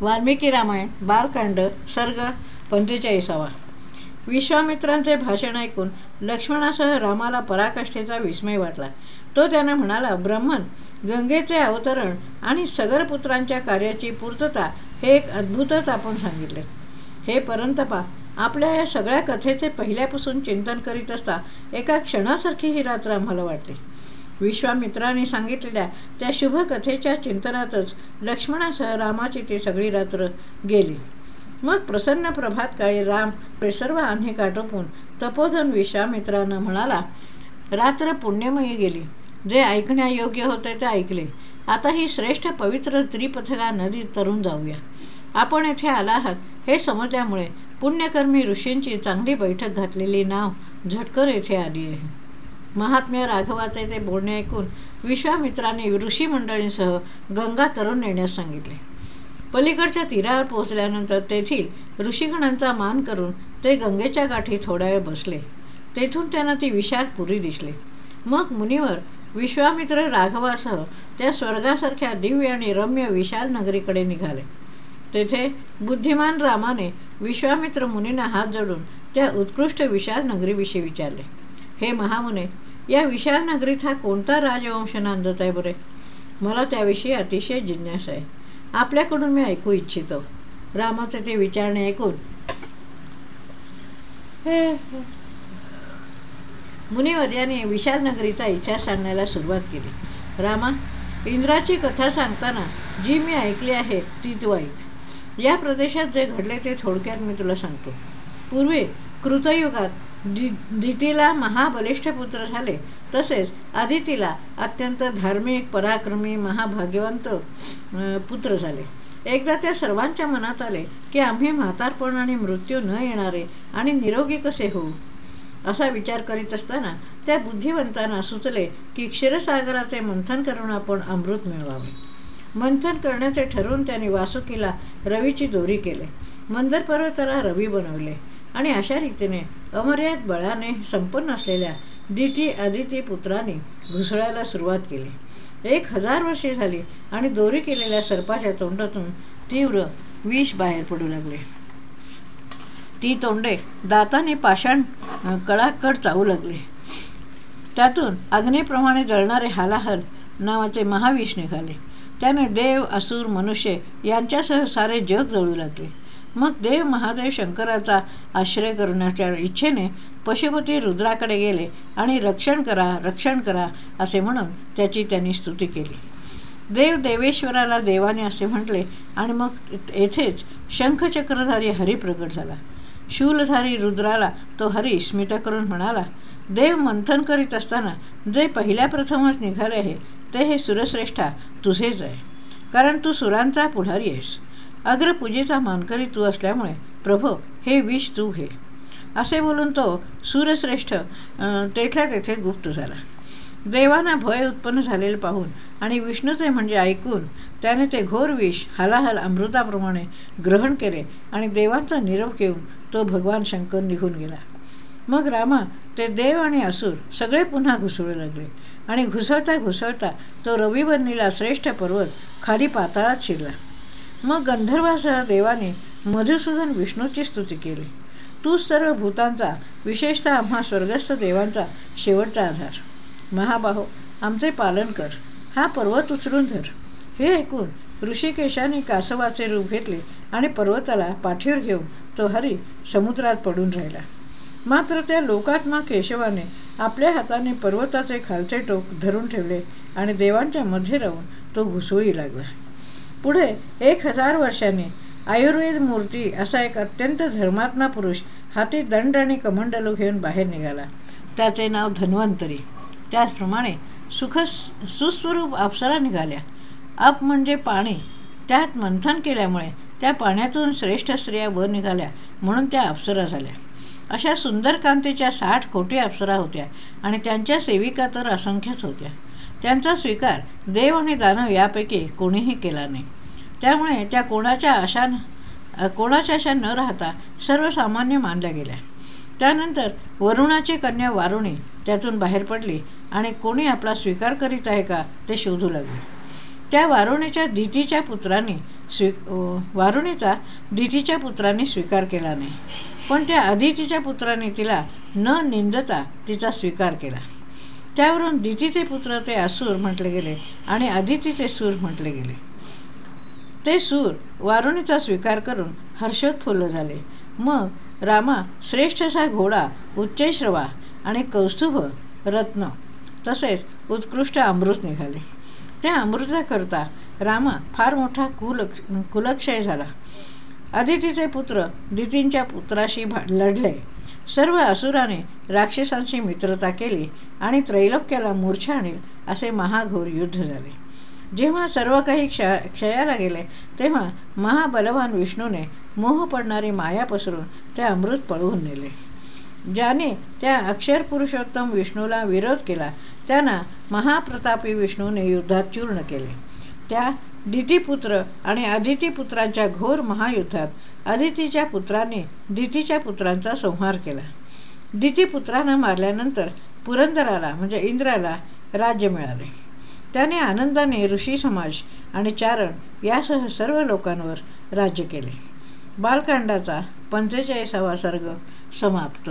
वाल्मिकी रामायण बालकांड सर्ग पंचेचाळीसावा. विश्वामित्रांचे भाषण ऐकून लक्ष्मणासह रामाला पराकाष्ठेचा विस्मय वाटला. तो त्यांना म्हणाला ब्रह्मन गंगेचे अवतरण आणि सगरपुत्रांच्या कार्याची पूर्तता हे एक अद्भुतच आपण सांगितले. हे परंतपा आपल्या या सगळ्या कथेचे पहिल्यापासून चिंतन करीत असता एका क्षणासारखी ही रात्र आम्हाला वाटली विश्वामित्राने सांगितलेल्या त्या शुभकथेच्या चिंतनातच लक्ष्मणासह रामाची ती सगळी रात्र गेली. मग प्रसन्न प्रभात काळी राम सर्व आन्हे काटोपून तपोधन विश्वामित्रानं म्हणाला रात्र पुण्यमयी गेली. जे ऐकण्यायोग्य होते ते ऐकले. आता ही श्रेष्ठ पवित्र त्रिपथगा नदीत तरून जाऊया. आपण येथे आला आहात. हे समजल्यामुळे पुण्यकर्मी ऋषींची चांगली बैठक घातलेली नाव झटकर येथे आली आहे. महात्म्य राघवाचे ते बोलणे ऐकून विश्वामित्राने ऋषी मंडळींसह गंगा तरुण नेण्यास सांगितले. पलीकडच्या तीरावर पोहोचल्यानंतर तेथील ऋषीगणांचा मान करून ते गंगेच्या गाठी थोड्या वेळ बसले. तेथून त्यांना ती विशाल पुरी दिसली. मग मुनीवर विश्वामित्र राघवासह त्या स्वर्गासारख्या दिव्य आणि रम्य विशाल नगरीकडे निघाले. तेथे बुद्धिमान रामाने विश्वामित्र मुनींना हात जोडून त्या उत्कृष्ट विशाल नगरीविषयी विचारले. हे महामुने या विशाल नगरीत हा कोणता राजवंश नांदत आहे बरे? मला त्याविषयी अतिशय जिज्ञास आहे. आपल्याकडून मी ऐकू इच्छितो. रामाचे ते विचारणे ऐकून. मुनिवर याने विशाल नगरीचा इतिहास सांगण्याला सुरुवात केली. रामा इंद्राची कथा सांगताना जी मी ऐकली आहे ती तू ऐक. या प्रदेशात जे घडले ते थोडक्यात मी तुला सांगतो. पूर्वी कृतयुगात दि दितीला महाबलिष्ठ पुत्र झाले. तसेच आदितीला अत्यंत धार्मिक पराक्रमी महाभाग्यवंत पुत्र झाले. एकदा त्या सर्वांच्या मनात आले की आम्ही म्हातारपण आणि मृत्यू न येणारे आणि निरोगी कसे होऊ? असा विचार करीत असताना त्या बुद्धिवंतांना सुचले की क्षीरसागराचे मंथन करून आपण अमृत मिळवावे. मंथन करण्याचे ठरवून त्यांनी वासुकीला रवीची दोरी केले. मंदर पर्वताला रवी बनवले. आणि अशा रीतीने अमर्याद बळाने संपन्न असलेल्या दिती अदिती पुत्राने घुसळायला सुरुवात केली. एक हजार वर्षे झाली आणि दोरी केलेल्या सर्पाच्या तोंडातून तीव्र विष बाहेर पडू लागले. ती तोंडे दाताने पाषाण कडाकड चावू लागले. त्यातून अग्नीप्रमाणे जळणारे हालाहल नावाचे महाविष निघाले. त्याने देव असूर मनुष्य यांच्यासह सारे जग जळू लागले. मग देव महादेव शंकराचा आश्रय करण्याच्या इच्छेने पशुपती रुद्राकडे गेले आणि रक्षण करा रक्षण करा असे म्हणून त्याची त्यांनी स्तुती केली. देव देवेश्वराला देवाने असे म्हटले आणि मग येथेच शंखचक्रधारी हरी प्रकट झाला. शूलधारी रुद्राला तो हरी स्मित करून म्हणाला देव मंथन करीत असताना जे पहिल्या प्रथमच निघाले आहे ते हे सुरश्रेष्ठा तुझेच आहे. कारण तू सुरांचा पुढारी आहेस. अग्रपूजेचा मानकरी तू असल्यामुळे प्रभो हे विष तू घे. असे बोलून तो सूरश्रेष्ठ तेथल्या तेथे गुप्त झाला. देवांना भय उत्पन्न झालेले पाहून आणि विष्णूचे म्हणजे ऐकून त्याने ते घोर विष हलाहल अमृताप्रमाणे ग्रहण केले आणि देवांचा निरोप घेऊन तो भगवान शंकर निघून गेला. मग रामा ते देव आणि असुर सगळे पुन्हा घुसळू लागले आणि घुसळता घुसळता तो रविवर्णीला श्रेष्ठ पर्वत खाली पाताळात शिरला. मग गंधर्वासह देवाने मधुसूदन विष्णूची स्तुती केली. तूच सर्व भूतांचा विशेषतः आम्हा स्वर्गस्थ देवांचा शेवटचा आधार. महाबाहो आमचे पालन कर. हा पर्वत उचलून धर. हे ऐकून ऋषिकेशाने कासवाचे रूप घेतले आणि पर्वताला पाठीवर घेऊन तो हरी समुद्रात पडून राहिला. मात्र त्या लोकात्मा केशवाने आपल्या हाताने पर्वताचे खालचे टोक धरून ठेवले आणि देवांच्या मध्ये राहून तो घुसळी लागला. पुढे एक हजार वर्षांनी आयुर्वेद मूर्ती असा एक अत्यंत धर्मात्मा पुरुष हाती दंड आणि कमंडलू घेऊन बाहेर निघाला. त्याचे नाव धन्वंतरी. त्याचप्रमाणे सुख सुस्वरूप अप्सरा निघाल्या. अप म्हणजे पाणी. त्यात मंथन केल्यामुळे त्या पाण्यातून श्रेष्ठ स्त्रिया वर निघाल्या म्हणून त्या अप्सरा झाल्या. अशा सुंदर कांतीच्या साठ कोटी अप्सरा होत्या आणि त्यांच्या सेविका तर असंख्यच होत्या. त्यांचा स्वीकार देव आणि दानव यापैकी कोणीही केला नाही. त्यामुळे त्या कोणाच्या आशा कोणाच्या अशा न राहता सर्वसामान्य मानल्या गेल्या. त्यानंतर वरुणाची कन्या वारुणी त्यातून बाहेर पडली आणि कोणी आपला स्वीकार करीत आहे का ते शोधू लागले. त्या वारुणीच्या दितीच्या पुत्रांनी स्वी वारुणीचा दितीच्या पुत्राने स्वीकार केला नाही. पण त्या अदितीच्या पुत्राने तिला न निंदता तिचा स्वीकार केला. त्यावरून दितीचे पुत्र ते असुर म्हटले गेले आणि अदितीचे सूर म्हटले गेले. ते सूर वारुणीचा स्वीकार करून हर्षोत्फुल्ल झाले. मग रामा श्रेष्ठसा घोडा उच्चैश्रवा आणि कौस्तुभ रत्न तसेच उत्कृष्ट अमृत निघाले. त्या अमृताकरता रामा फार मोठा कुलक्ष कुलक्षय झाला. अदितीचे पुत्र दितींच्या पुत्राशी भा लढले. सर्व असुराने राक्षसांशी मित्रता केली आणि त्रैलोक्याला मूर्छा आणील असे महाघोर युद्ध झाले. जेव्हा सर्व काही क्ष क्षयाला गेले तेव्हा महाबलवान विष्णूने मोह पडणारी माया पसरून ते अमृत पळवून नेले. ज्याने त्या अक्षर पुरुषोत्तम विष्णूला विरोध केला त्यांना महाप्रतापी विष्णूने युद्धात चूर्ण केले. त्या दितीपुत्र आणि अदितीपुत्रांच्या घोर महायुद्धात अदितीच्या पुत्राने दितीच्या पुत्रांचा संहार केला. दितीपुत्रानं मारल्यानंतर पुरंदराला म्हणजे इंद्राला राज्य मिळाले. त्याने आनंदाने ऋषी समाज आणि चारण यासह सर्व लोकांवर राज्य केले. बालकांडाचा पंचेचाळीसावा सर्ग समाप्त